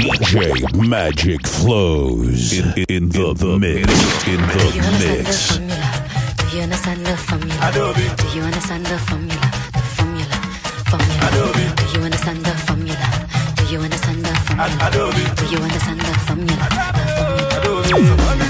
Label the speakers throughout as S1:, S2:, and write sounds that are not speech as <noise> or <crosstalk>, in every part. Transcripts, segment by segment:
S1: DJ Magic flows in, in, in the, the mix. In the mix.
S2: Do you understand the formula? Do you understand the formula? The formula, formula. Do you understand the formula? Do you understand the formula? Do you understand the formula? The formula.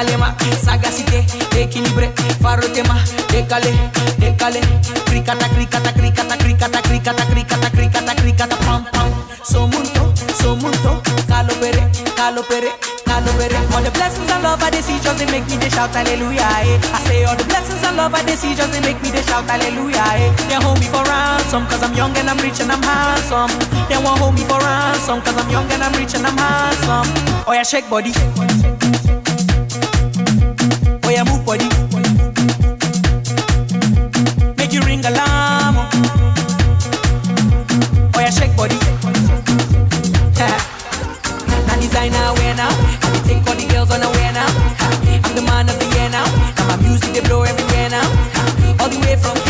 S3: Coupe décalé ma sagacité, équilibré, faro tema, décalé, décalé, cricata, cricata, cricata, cricata, cricata, cricata, cricata, cricata, pam pam. So munto, so munto, calo pere, calo pere, calo pere. All the blessings and love I they just they make me they shout hallelujah. Eh. I say all the blessings and love I they just they make me they shout hallelujah. Eh. They hold me for ransom cause I'm young and I'm rich and I'm handsome. They won't hold me for ransom cause I'm young and I'm rich and I'm handsome. Oh yeah, shake body. Oh yeah, move body. Make you ring alarm. Oh yeah, shake body. now designer wear now. I be take all the girls on the wear now. I'm the man of the year now. Now my music they blow everywhere now. All the way from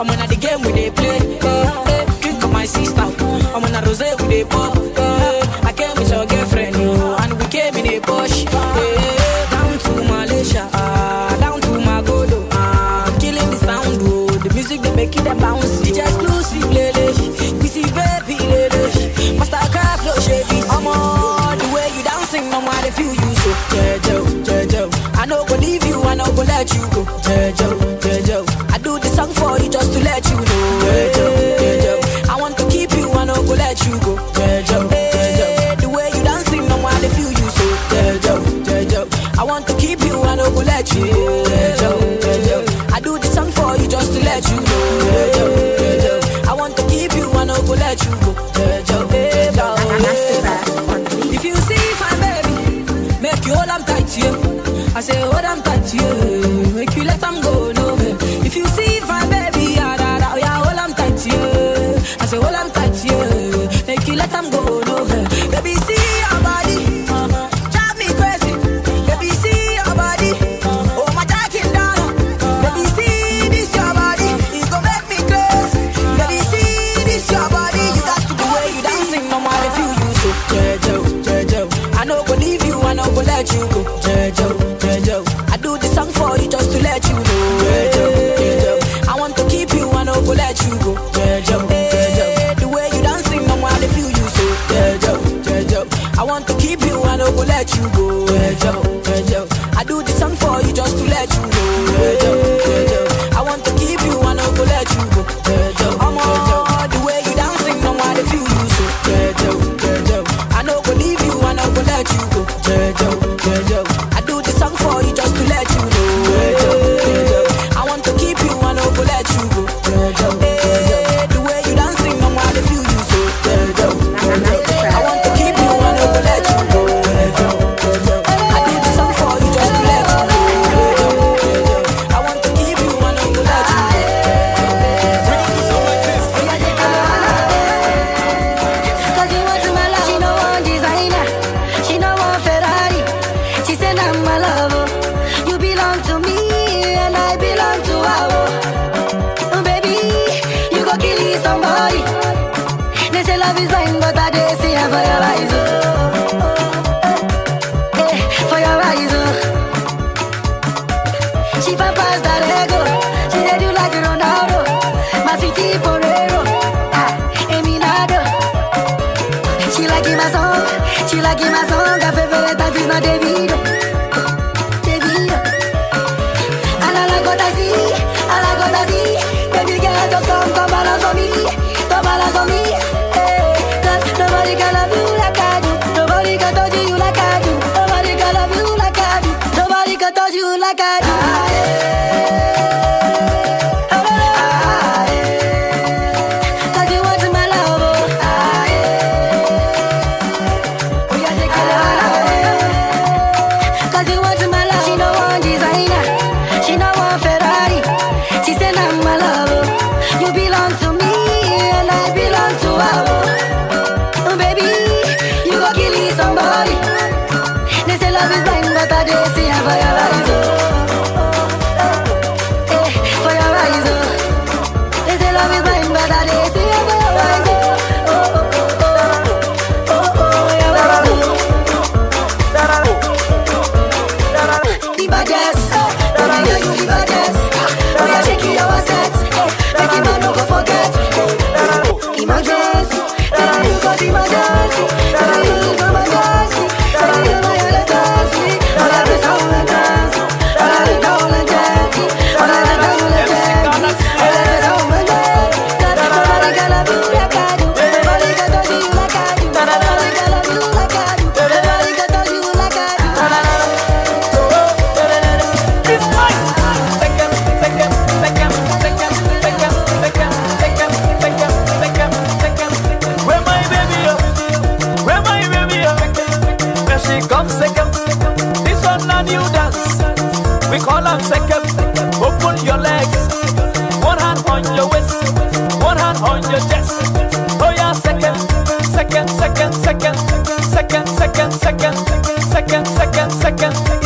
S4: I'm on the game we they play. Hey, drink of my sister. I'm on a rose we they pop. Hey, I came with your girlfriend, yo, and we came in a bush. Hey, down to Malaysia, ah, down to Magodo. Ah, killing the sound, oh, the music they make it a bounce. DJ Xclusive, lele. We see baby, lele. Masterkraft, flow, shady. I'm on the way you dancing, no matter feel you so. Jejo, Jejo. I know go leave you, I know go let you go. Jejo.
S5: second, second.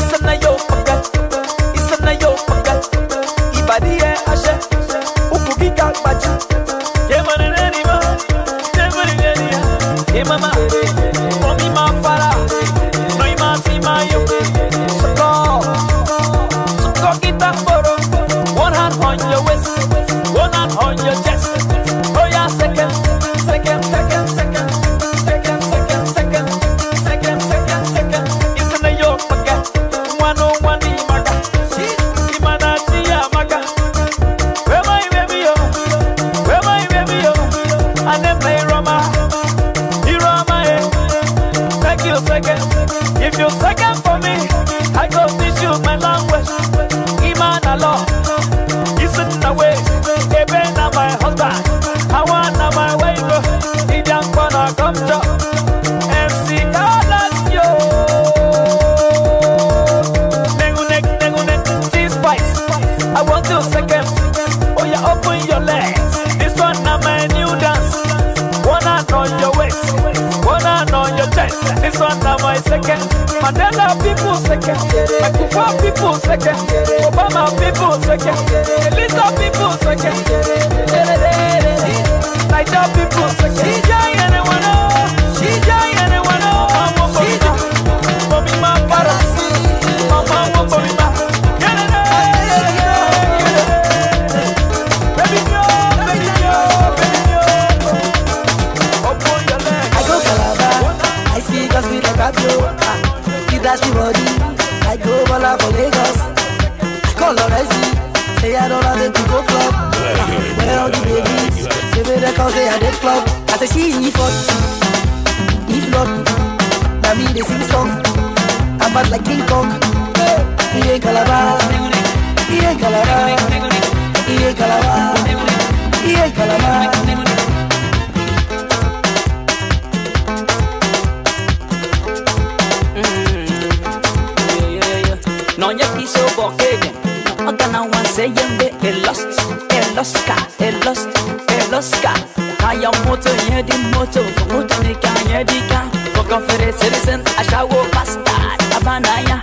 S6: haya moto yedi moto moto nika yedi ka Waka fere citizen ashawo bastard. Abanaya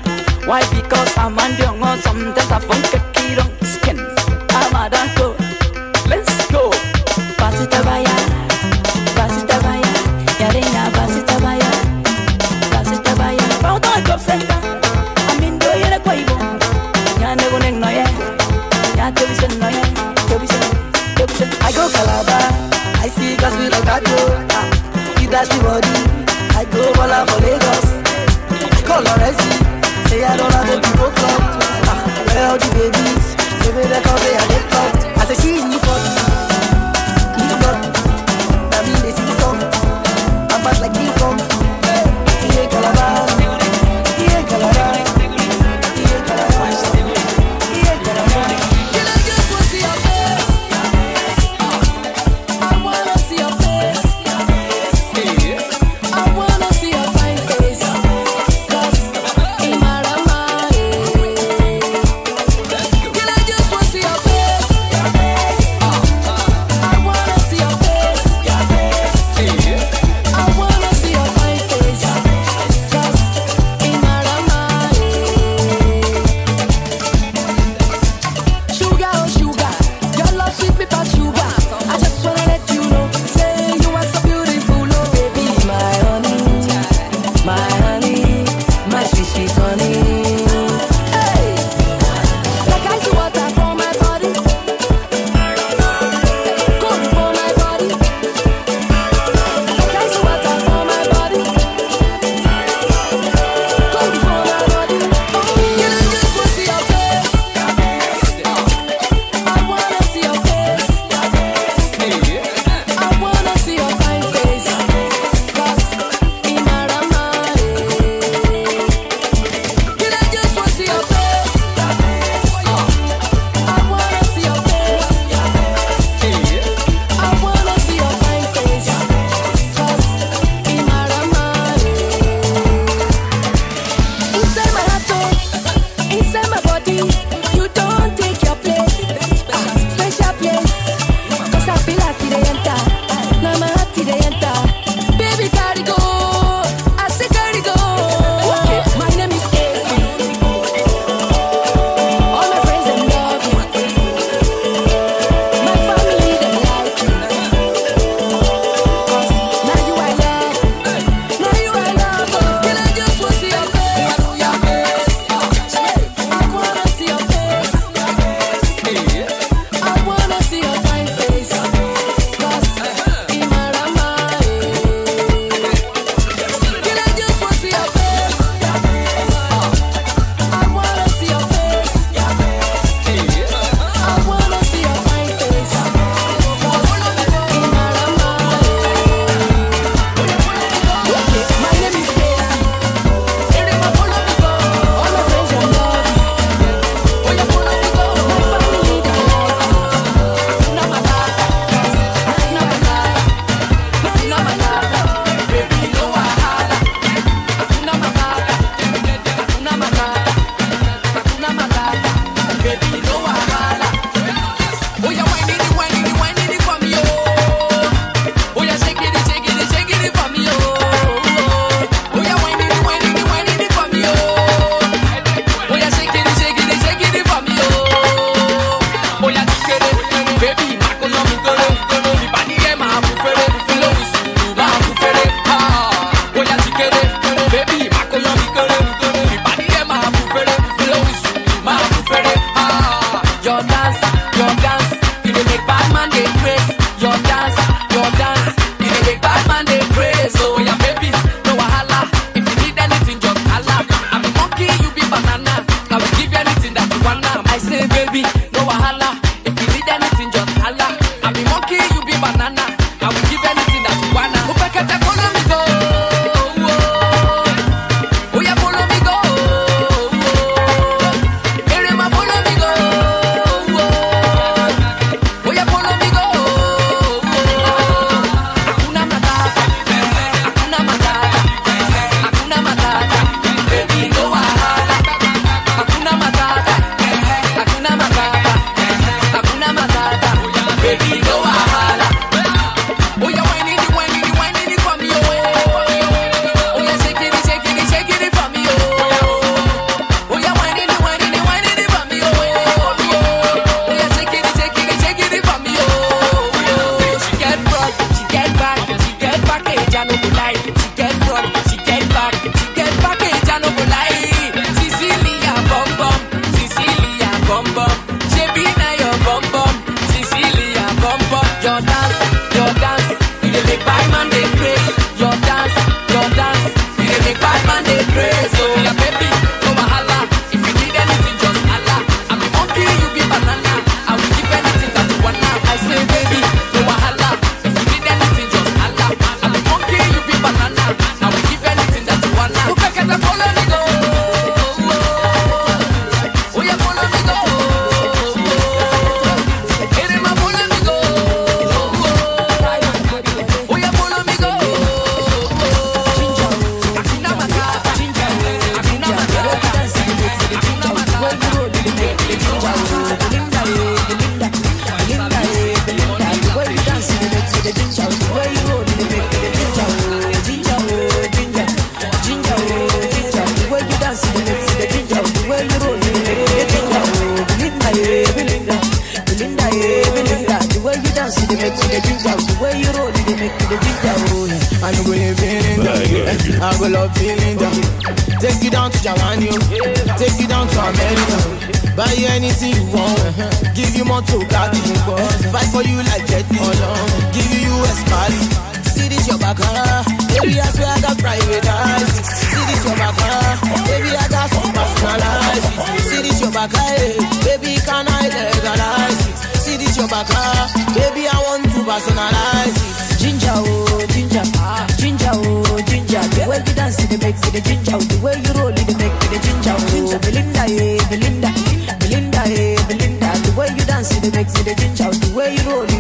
S6: Why? Because I'm on the sometimes I funk a key skin.
S4: I'm a danko party body. the next day, the ginger. The way you roll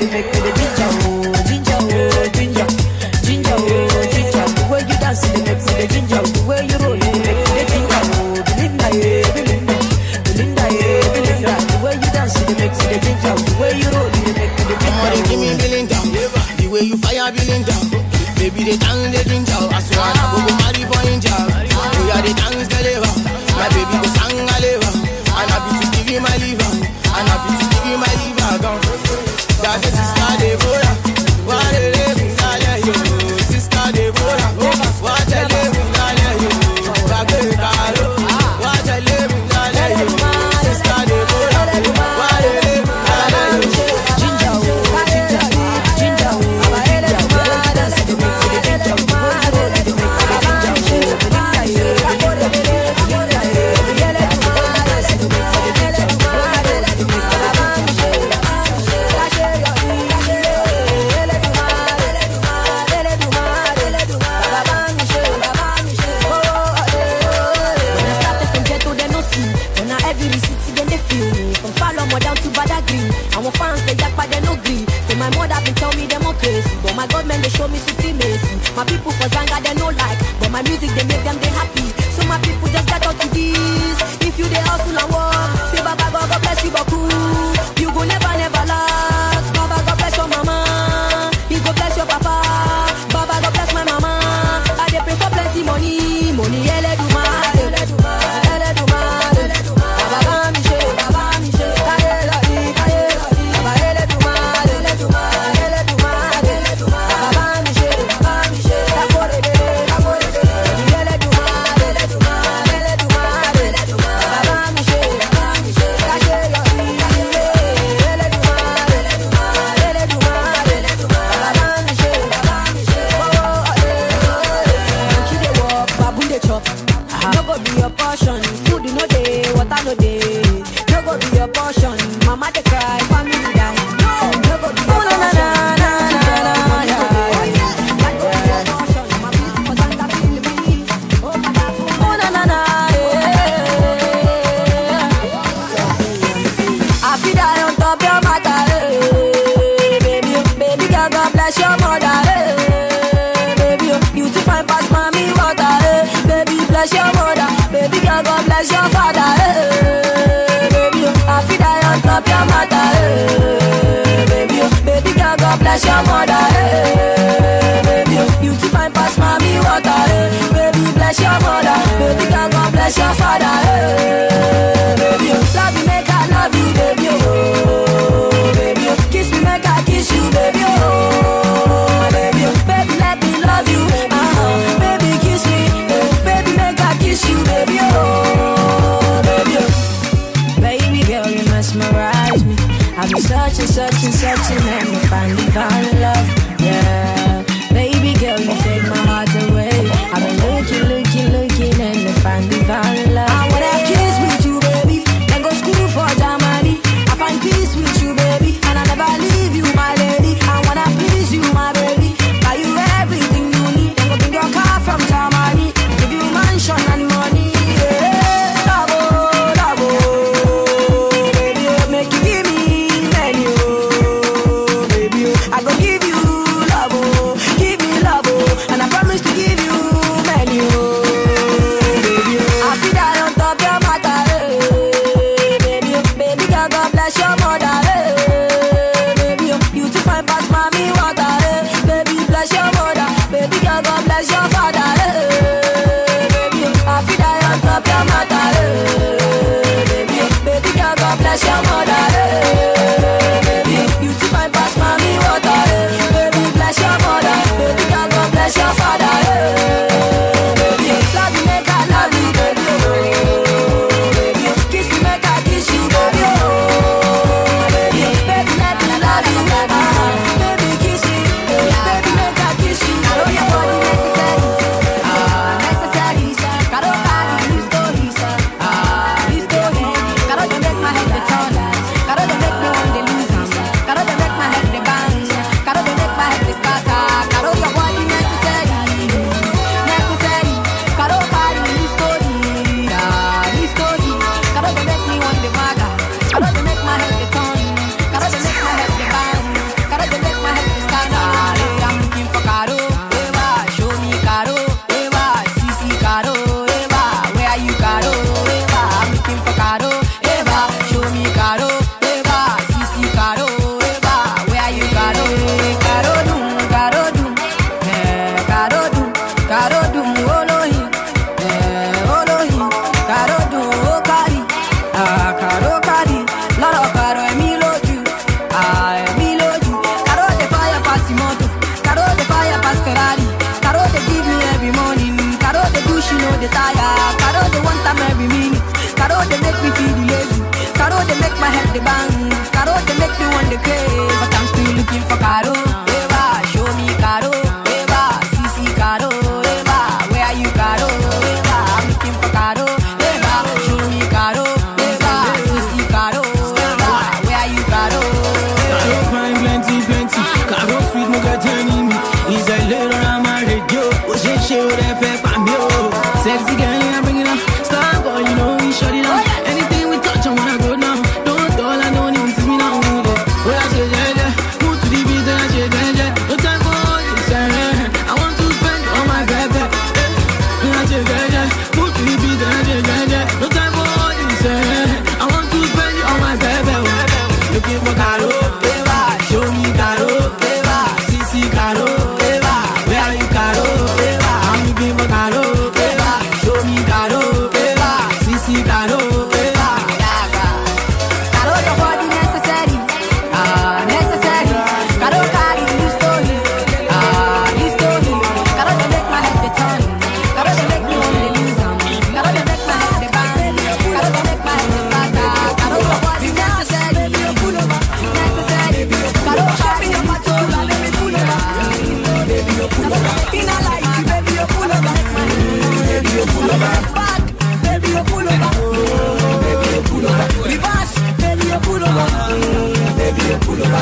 S4: up your mother, hey, baby. Oh. Baby girl, God bless your mother, hey, baby. Oh. You too fine past mommy water, hey, baby. Bless your mother, baby girl, God bless your father, hey, baby. Oh. Love you, make I love you, baby. Oh, baby. Oh. Kiss me, make I kiss you, baby. Oh. searching, searching, and you finally violence.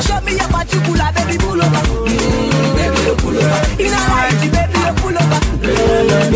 S4: Show me your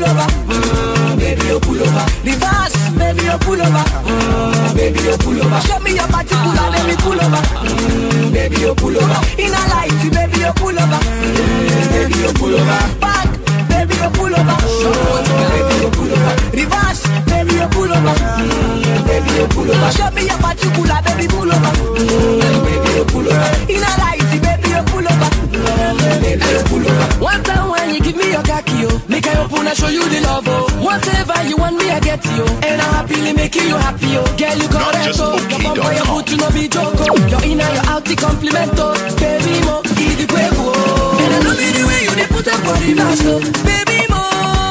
S4: pull over, mm, baby you pull over. Reverse, baby you pull over, mm, baby you pull over. Show me your particular, baby pull over, mm, baby you pull over. In a light, baby you pull over, mm, baby you pull over. Back, baby you pull over, mm, baby you pull over. Reverse, baby you pull over, mm, baby you pull over. Show me your particular, baby pull over, mm, baby you pull over. In a light, baby you pull over, you pull over. One time when you give me your khaki, yo, make I open and show you the love, oh. Whatever you want me, I get you, and I happily make you happy, yo. Girl, you correct, oh. Your bum boy, your boot, you no be joke, oh. Your inner, your out, the compliment, oh. Baby, mo, eat the quavo, oh. And I love it the way you dey put up for the dance, oh. Baby, mo,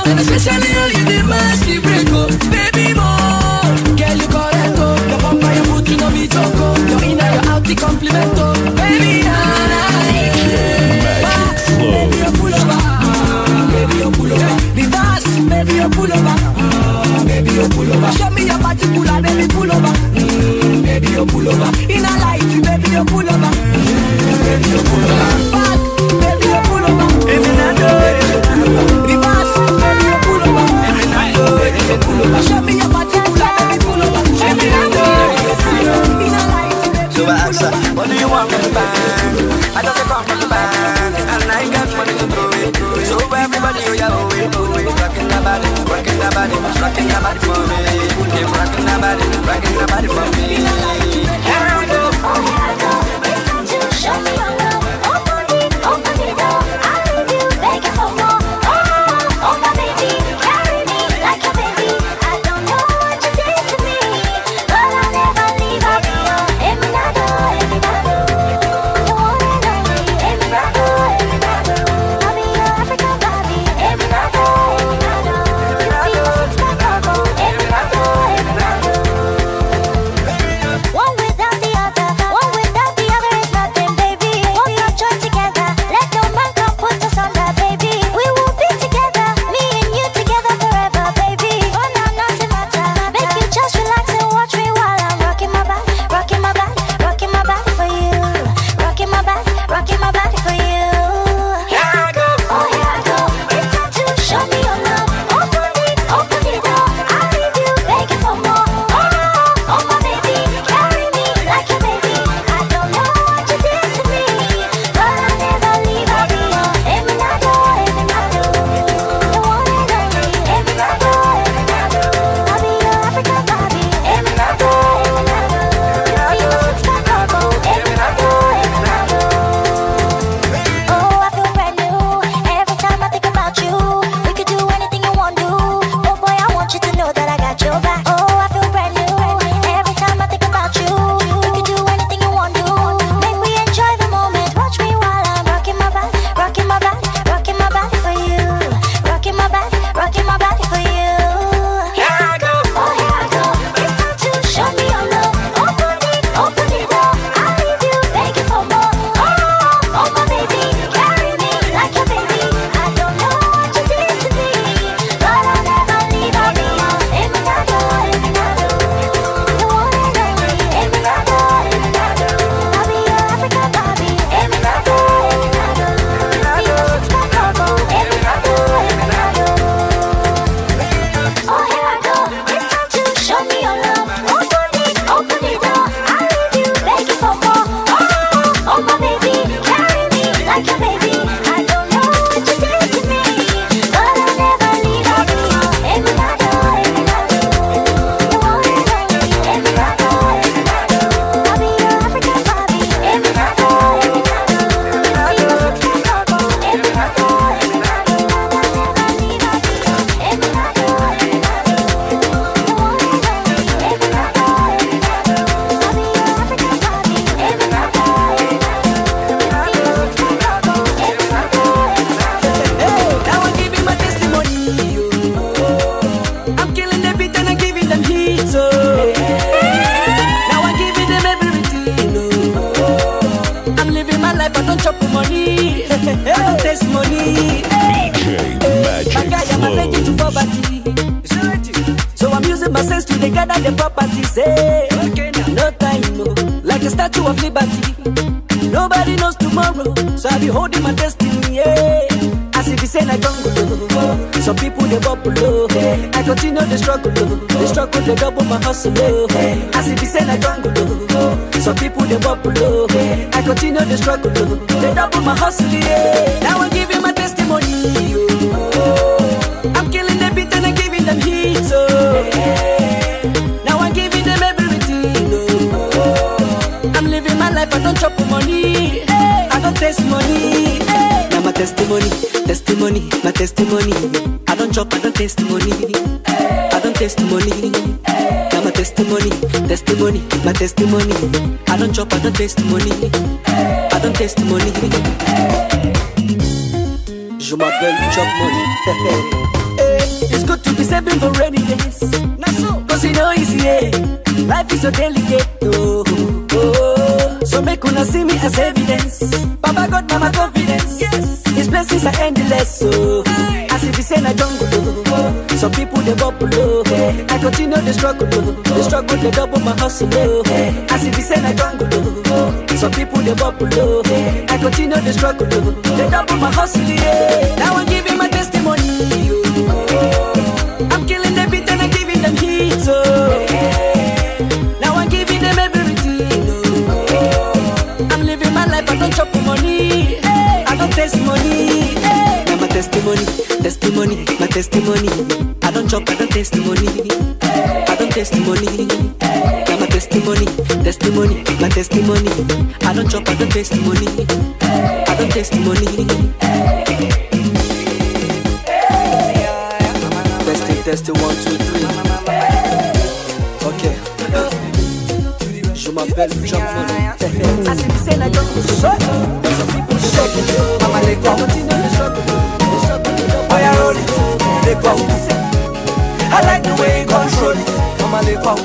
S4: and especially how you dey mash the break, oh. Baby, mo, girl, you correct, oh. Your bum boy, your boot, you no be joke, oh. Your inner, your out, the compliment, oh. Baby, ah, you pull. In a light, baby, you pull over. Baby, you pull over.
S7: Body, rocking that body, rocking that body for me. Keep rocking that body, rocking that body for me.
S8: They double my hustle low. As if it's saying I don't go low. Some people they bubble low. I continue the struggle low. They double my hustle. Yeah. Now I'm giving my testimony. Oh. I'm killing the beat and I'm giving them heat. Oh. Now I'm giving them everything. Oh. I'm living my life, I don't chop money. I don't taste money. Now my testimony, testimony, my testimony. I don't chop, I don't taste money. I don't taste money. Testimony, testimony, my testimony. I don't chop, I don't taste money. I don't taste money. Je m'appelle Chop Money. <laughs> Eh, It's good to be saving for rainy days. Cause you know easy, yeah. Life is so delicate, oh, oh. So make una see me as evidence. Baba God, mama confidence. Yes. His blessings are endless, so as if he say na jungle, oh. Some people they bubble, oh. I continue the struggle, oh. The struggle they double my hustle, oh. As if he say na jungle, oh. Some people they bubble, oh. I continue the struggle. Oh. They double my hustle, yeah. Now I'm giving my testimony. Oh. I'm killing the beat and I'm giving them heat, oh. Now I'm giving them everything. Oh. I'm living my life, I don't chop money. I don't taste money. Now my testimony, testimony, my testimony. I don't chop, I don't taste money. I don't taste money. Now my testimony, testimony, my testimony. I don't chop, I don't taste money. I don't taste money. Testing, testing, one, two, three. Ok. Je m'appelle John. I me say I don't. Some people shake it. Mama, they go. Continue struggle. The
S9: I roll it, they go. I like the way you control it. Mama, they go,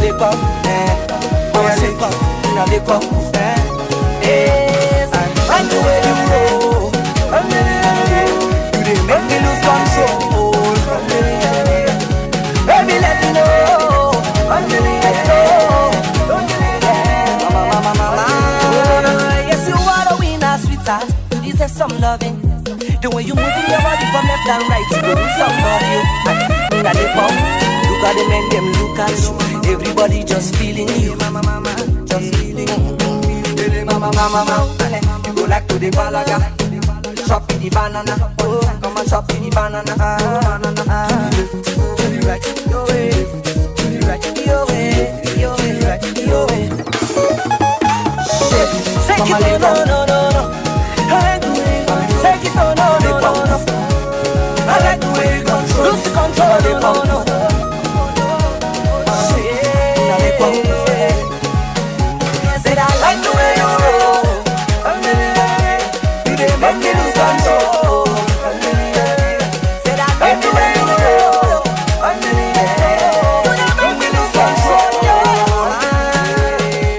S9: they go, eh. I they go, now they go, eh. Yes, I like the way you roll. You dey make me lose control. Baby. Mama, mama, mama.
S10: Some loving. The way you moving your body from left and right, you do somebody. You, and they pump. Look at the men, them look at you. Everybody just feeling you. Mama, mama, just feeling you.
S9: Mama mama mama You go like to the balaga Chop the banana Oh, come and chop the banana ah, banana ah. To the left, to the right Your way To the right, your way Your way, your way mama
S10: it,
S9: go
S10: no, no, no.
S9: Control
S10: no, no, no.
S9: Pump
S10: Said I like the way you roll.
S9: You dey make me lose control
S10: Said I like the way you roll.
S9: You dey make me lose control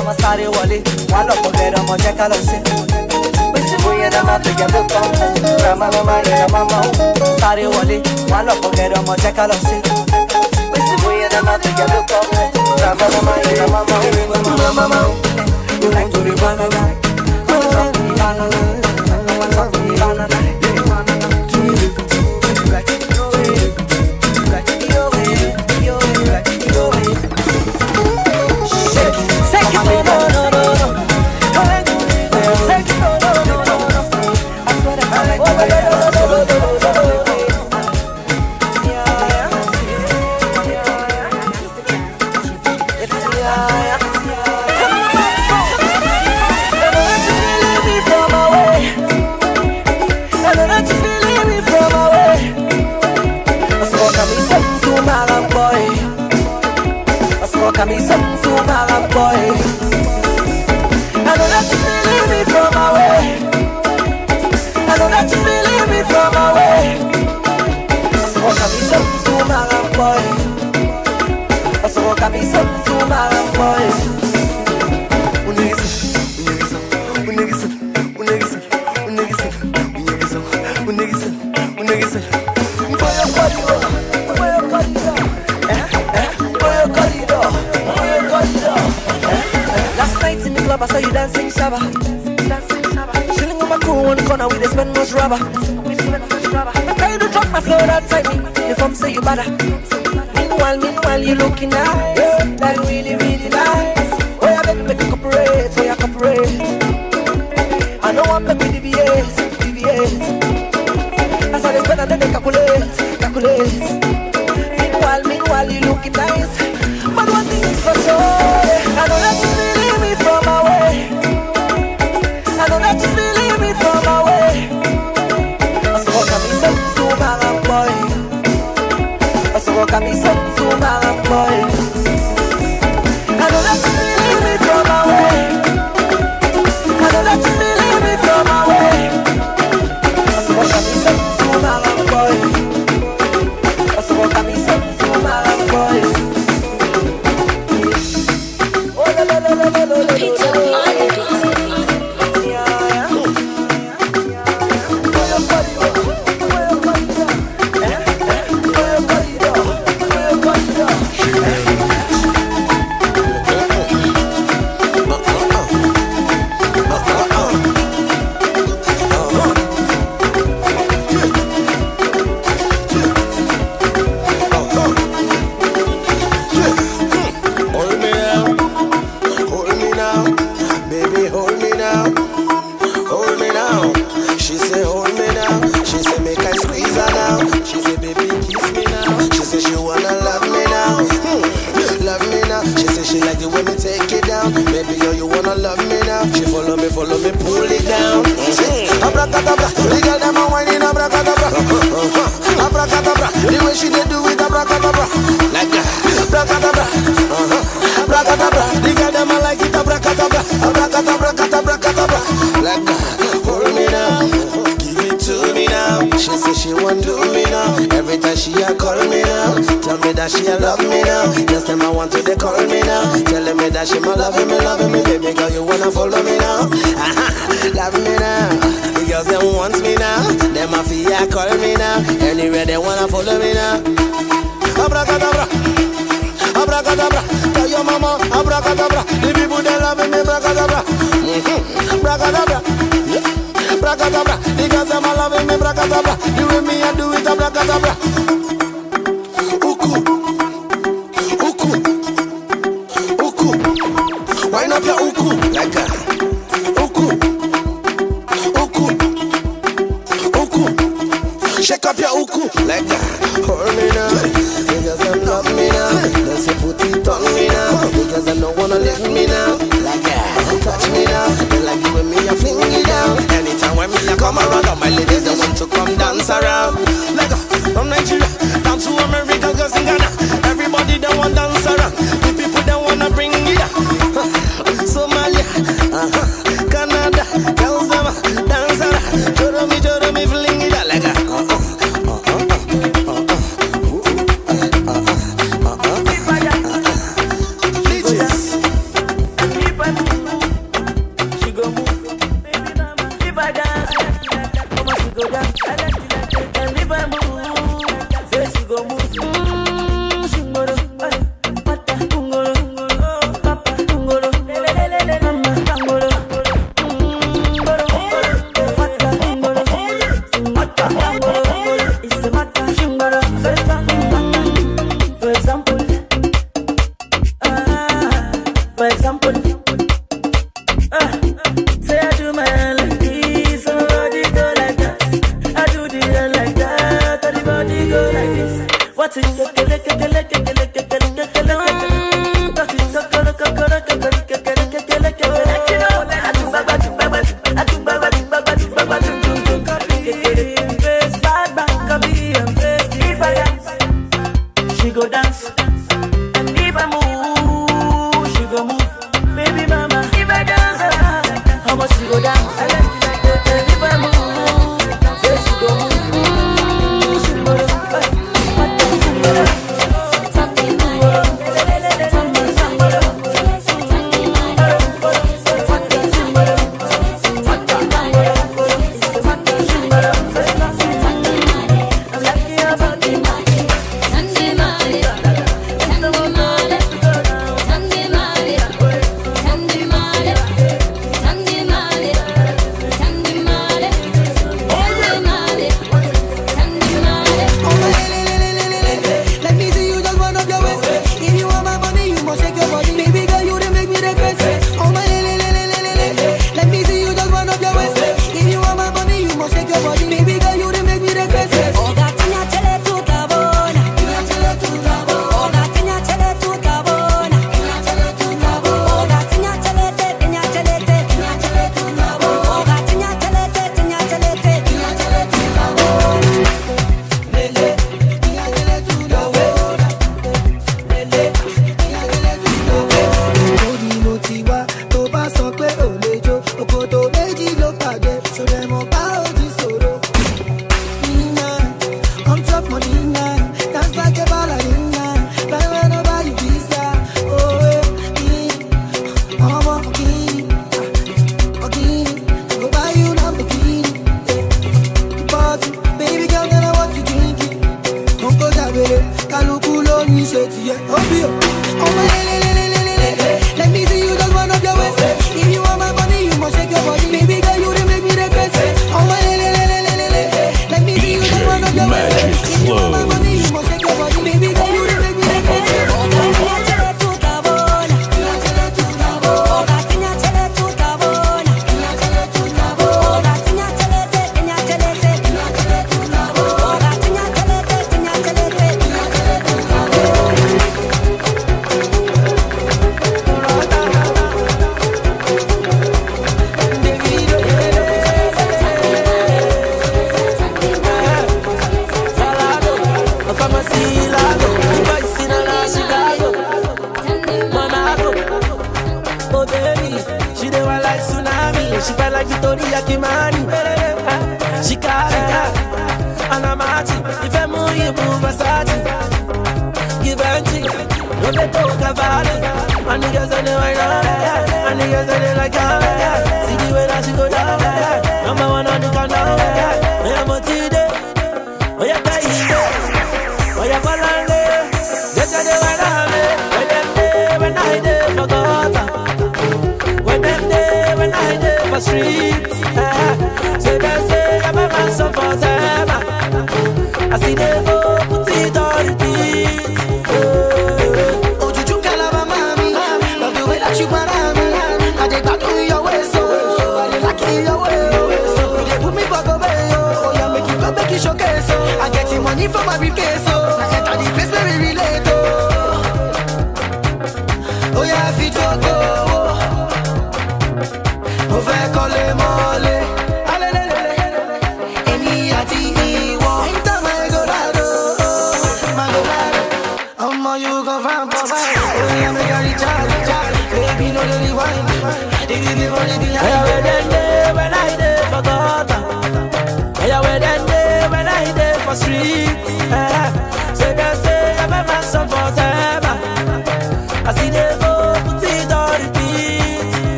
S10: ọmọ sáré wọlé wà lọ́pọ̀ bẹ̀rẹ̀ ọmọ jẹ́ ká lọ sí. pèsè rẹ̀ ràmá máa ń. ràmá máa ń. you like to be.
S11: now. Tell me that she love me now. Just them I want to they call me now. Tell me that she my love me, love me, baby girl, you wanna follow me now. <laughs> love me now. The girls them want me now. Them a fear call me now. Anywhere they wanna follow me now. Abracadabra, abracadabra. Tell your mama abracadabra. The people they love me, abracadabra, mm-hmm. abracadabra. Yeah. Bracadabra, the girls a loving me, bracadabra. You and me I do it, abracadabra. around.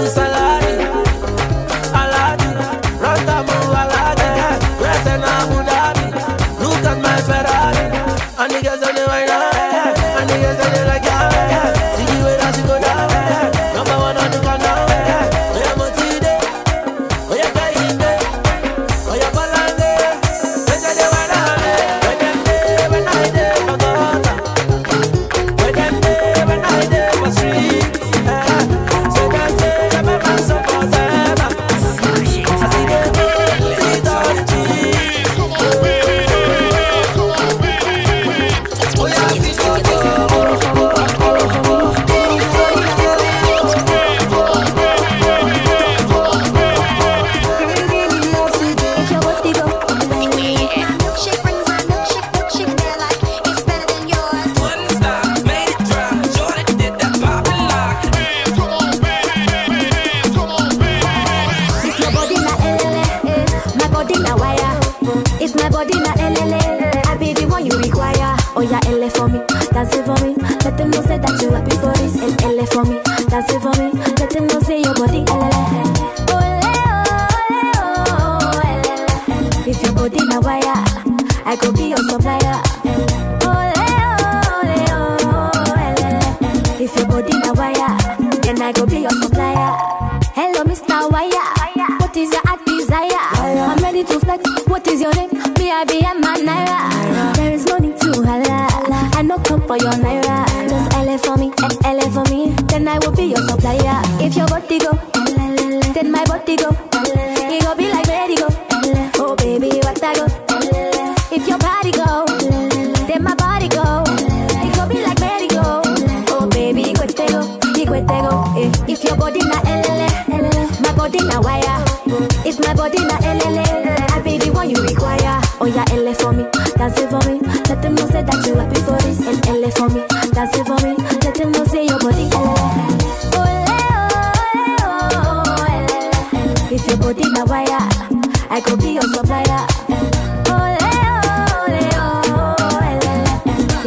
S10: Susan.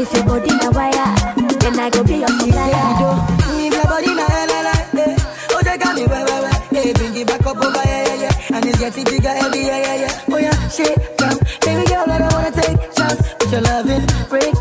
S10: If
S12: your
S13: body na wire, then I go be your supplier. If your body na la la
S14: la, eh, oh they got me well well well. Bring it back up over yeah yeah yeah, and it's getting bigger every yeah yeah yeah. Oh yeah, shake come, baby girl, I don't wanna take chance, but your loving break.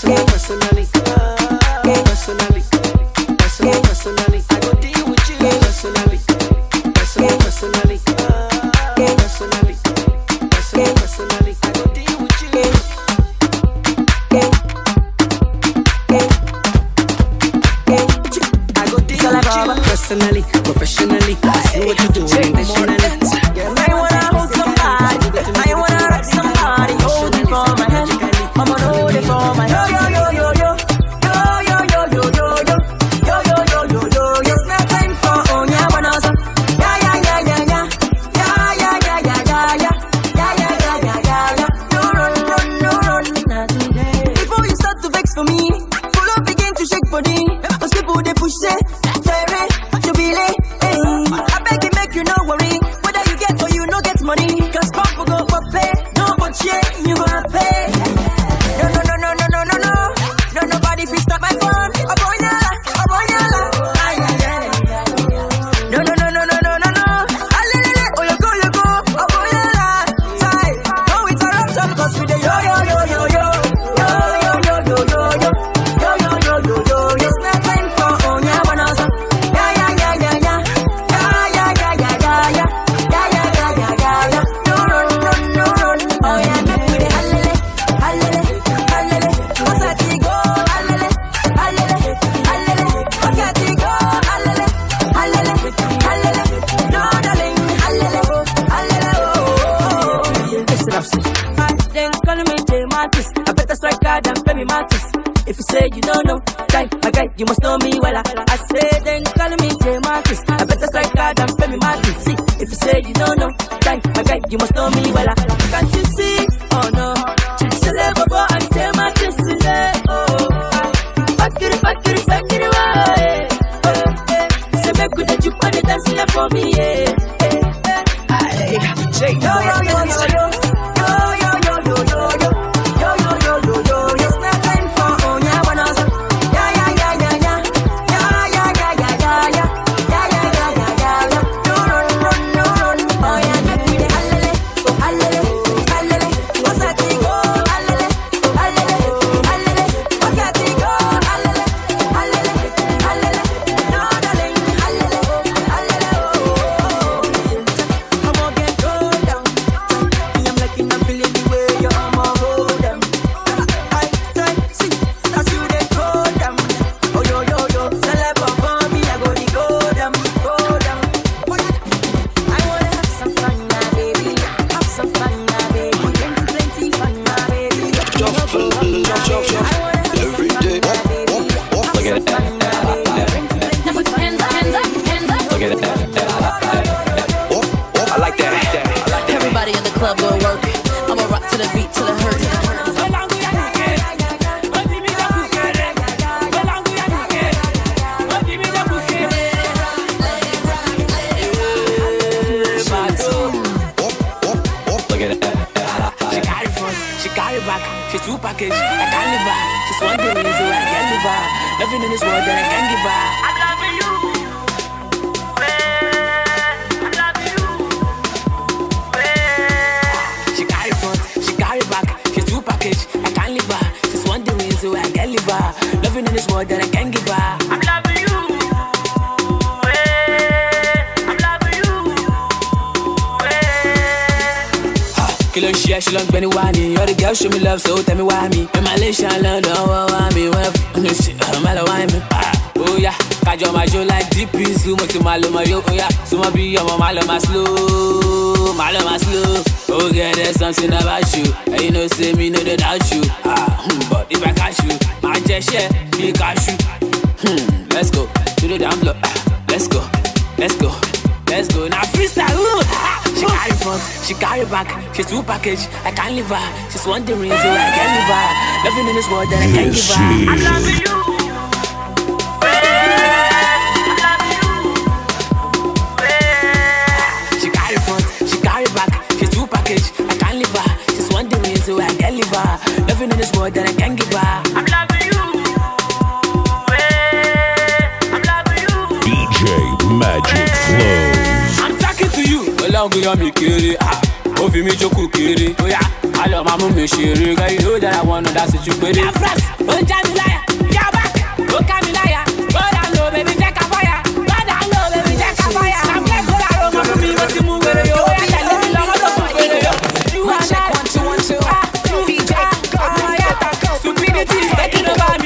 S14: Personally,
S15: I can't
S16: leave her. She's wondering I can leave her. Nothing in this world that I can give her. I'm loving you. She carry front, she carry back. She's two package. I can't leave her. She's wondering so I can leave her. Nothing in this world that I can't give her. I'm loving you.
S1: DJ Magic Flows.
S16: I'm talking to you. Ọlọ́run yan mi kéré, ah, ó fi mi jókòó kéré. Bóyá a lọ máa mú mi ṣeré. Girl, you know that I wanna dance with you péré. Yà fresh, ó ń já mi láyà. Yà back, ó ká mi láyà. Go down low, baby, jẹ́ ká fọ́yà. Go down low, baby, jẹ́ ká. I'm glad kó lára ọmọ fún mi, mo ti mú wèrè yó. Ó yà tẹ̀lé mi lọ, mọ́tò fún fèrè yó. You are not- Ah, you- ah, ah, yeah. Stupidity is taking over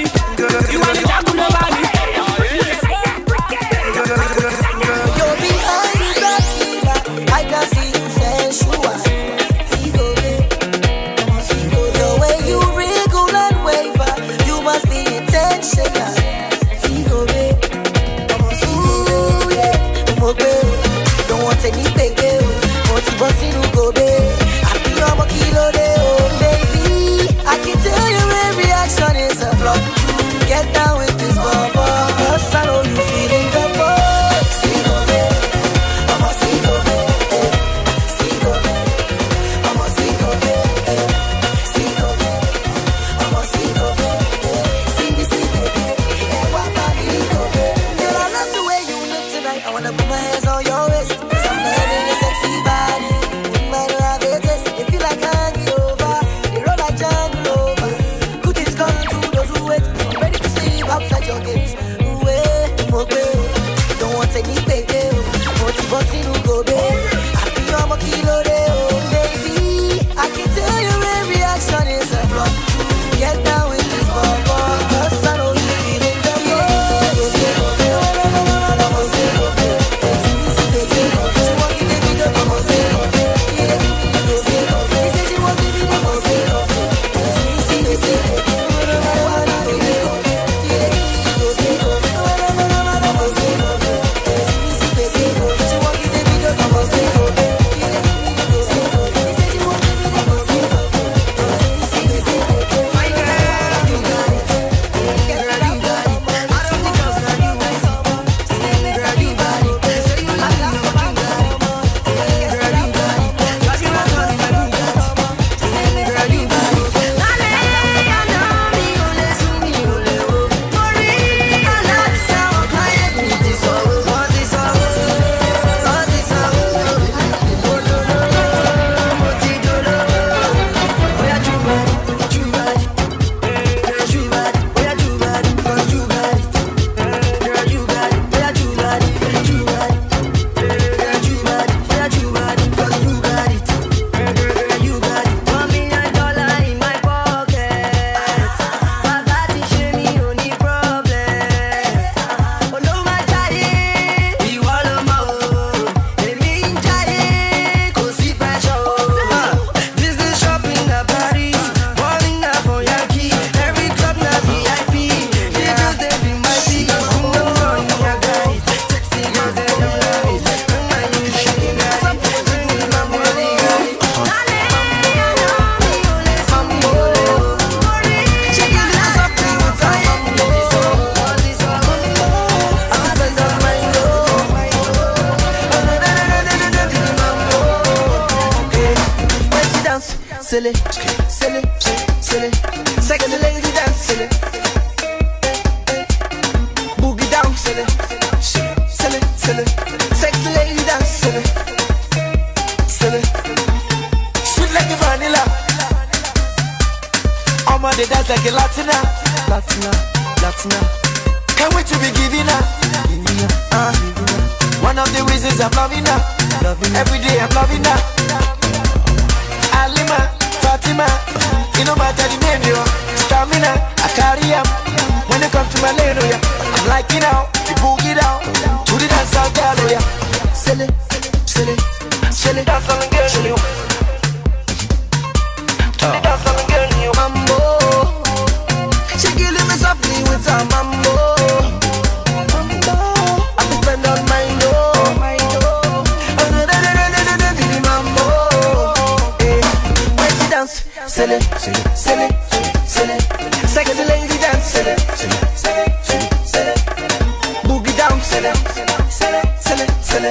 S17: She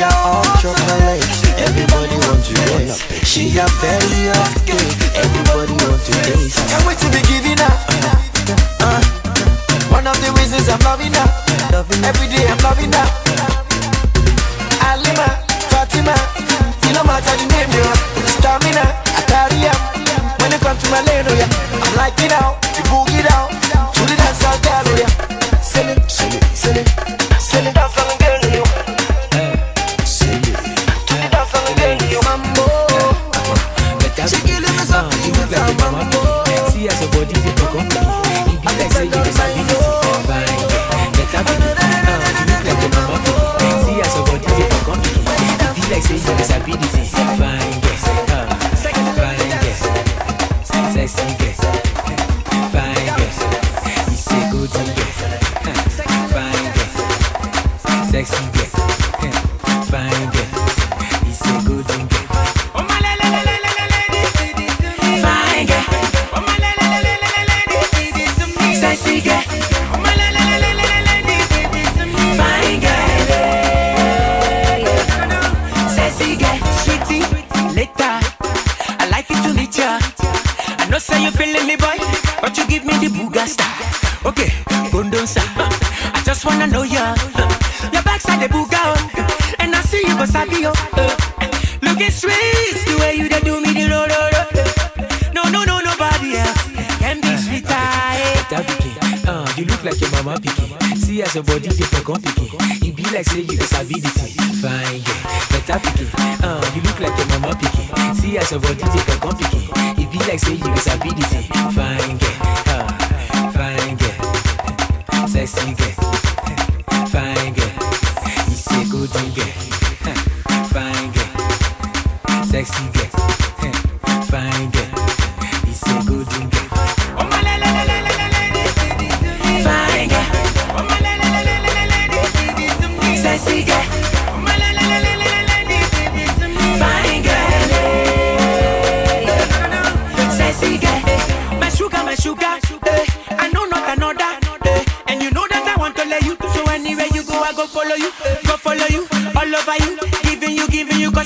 S17: a all chocolate, everybody want to dance. She a very hot everybody want to dance. Can't wait to be giving her. Uh, one of the reasons I'm loving her. Every day I'm loving her. Alima, Fatima, you know my the name, you stamina, Atariam. When it comes to my lane, oh yeah, I'm liking out.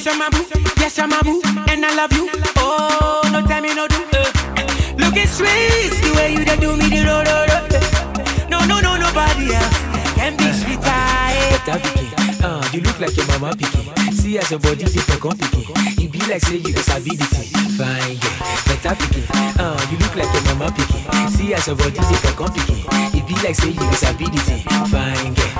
S4: you're my boo. Yes, you're my boo. And I love you. Oh, no time you no do. Uh. uh. Look, it's sweet the way you do me the road. No, no, no, nobody else can be sweeter. Eh. Better picky. Uh, ah, you look like your mama picky. See as your body is become picky. It be like say you got a Fine, yeah. Better picky. Uh, ah, you look like your mama picky. See as your body is become picky. It be like say you
S3: got a Fine, yeah.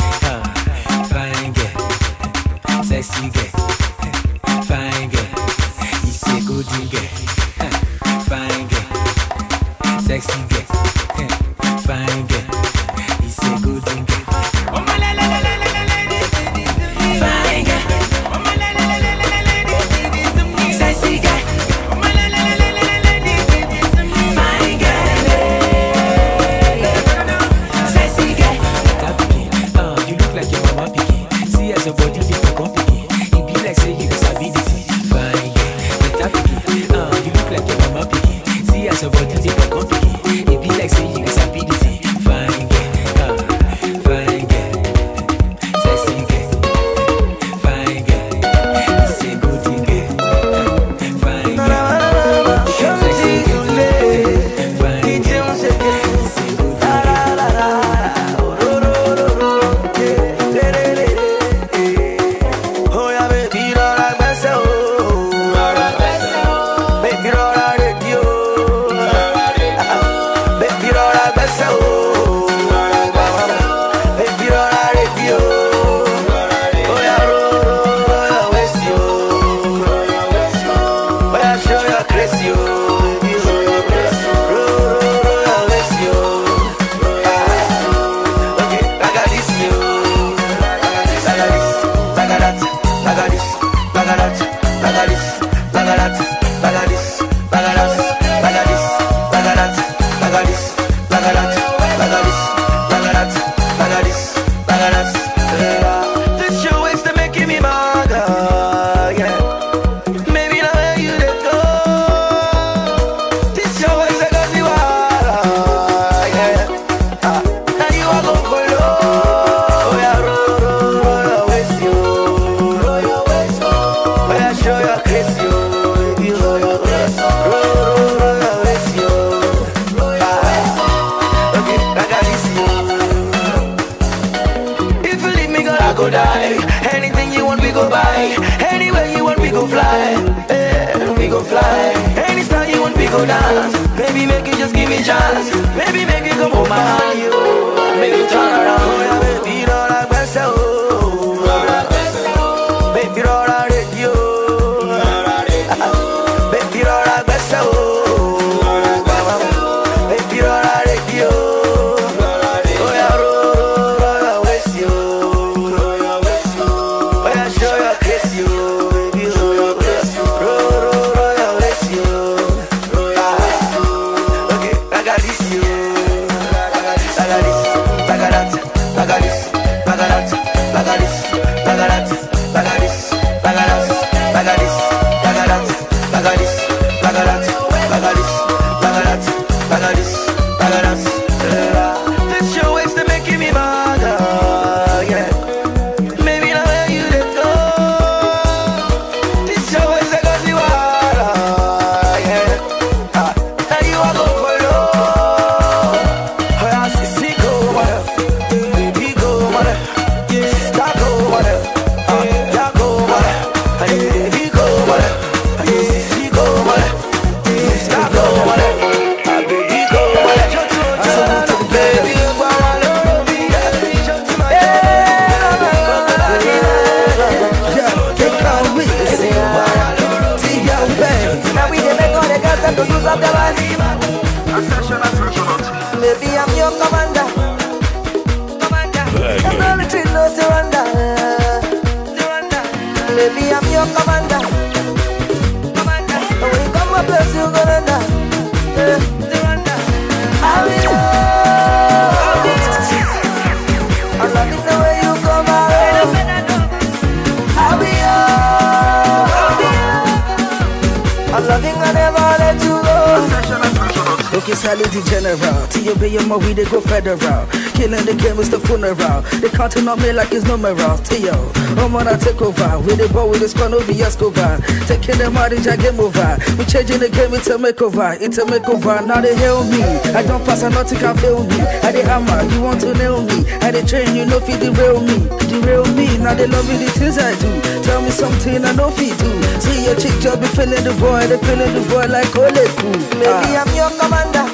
S3: Go.
S18: Okay, salute the general. T.O.B. your mom, we they go federal. Killing the game is the funeral. They counting on me like it's numeral. T.O. I'm oh on a takeover. We the ball with the squad, no be Escobar. Taking them out, it's a game over. We changing the game, it's a makeover. It's a makeover. Now they hail me. I don't pass, and nothing can fail me. I the hammer, you want to nail me. I the train, you know, feed derail me. Derail me. Now they love me, the things I do. Tell me something I know feed do. See your chick just be feeling the boy, they feeling the boy like Ole cool.
S10: Maybe I'm your commander.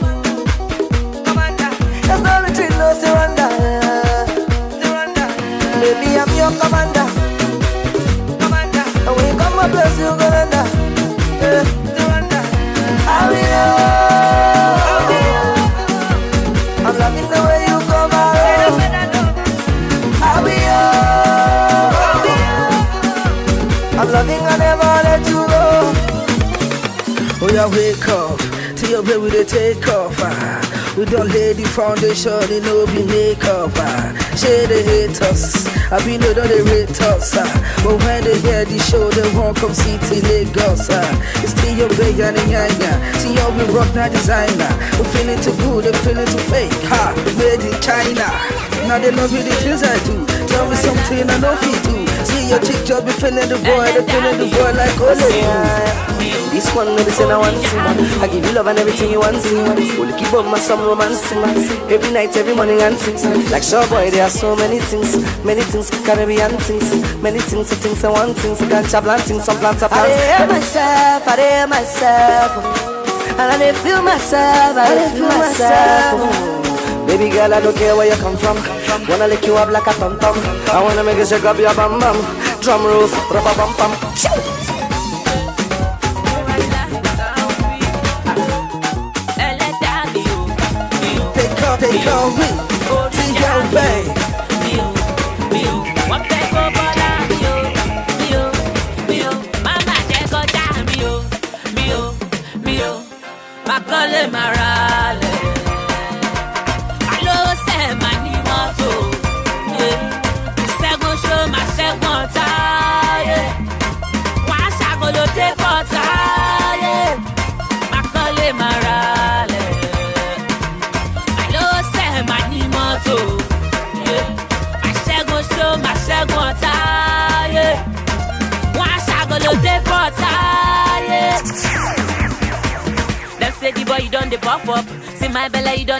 S10: There's no retreat, no surrender. Maybe I'm your commander. Commander, and when you come my place, you gonna die. Yeah. I will.
S18: Oh yeah, wake up. Till your baby they take off. Ah. We don't lay the foundation, they know be makeup. Ah. Share they hate us. I be know don't they rate us. Ah. But when they hear the show, they won't come see till Lagos. Ah. It's still your baby and yanya. See how we rock now designer. We feeling too good, they feeling too fake. Ha, made in China. Now they love me the things I do. Tell me something I know you do. See your chick just be feeling the boy, they feeling the boy like Ole.
S10: This one say I want to. I give you love and everything you want to. Will keep up my some romance every night, every morning and things. Like sure boy, there are so many things, many things Caribbean things, many things, things I want things. I can't chop things, some plants,
S19: I
S10: plants.
S19: dey hear myself, I hear myself, and I feel myself, I dey feel myself.
S10: Baby girl, I don't care where you come from. Wanna lick you up like a tom tom. I wanna make you shake up your bum bum. Drum rolls, rubber bum
S18: Call me, to
S20: your way.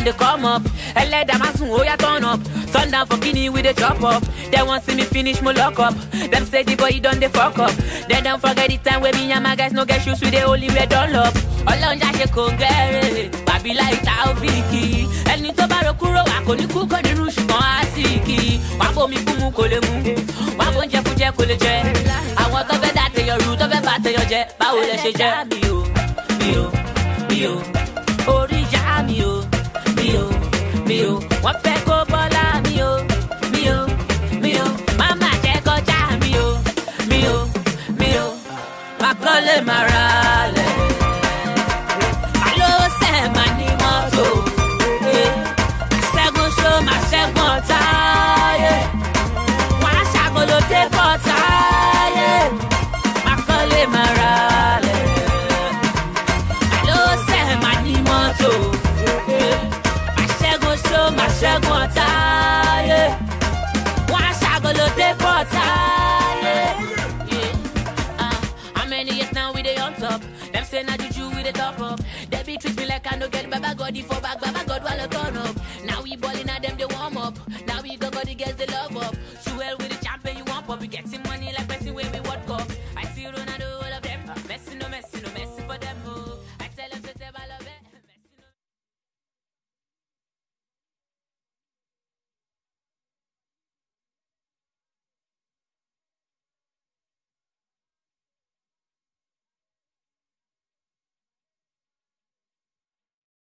S20: The come up. And let them ask oh ya turn up. Sundown for guinea with the chop up. They want see me finish my lock up. Them say the boy you done the fuck up. They don't forget the time when me and my guys no get shoes with the only red all up. Ọlọ́njà ṣe kò ń gẹ́rẹ́, bàbí láì ta òfìkì. Ẹni tó bá ro kúrò wà kò ní kú kò nínú ṣùgbọ́n á sì kì í. Wàá bomi fún mu jẹ kò lè jẹ. Àwọn tó fẹ́ dá tẹyọ rú tó fẹ́ bá tẹyọ jẹ. Báwo lẹ ṣe jẹ́? Mi ò, mi ò, mi ò, mi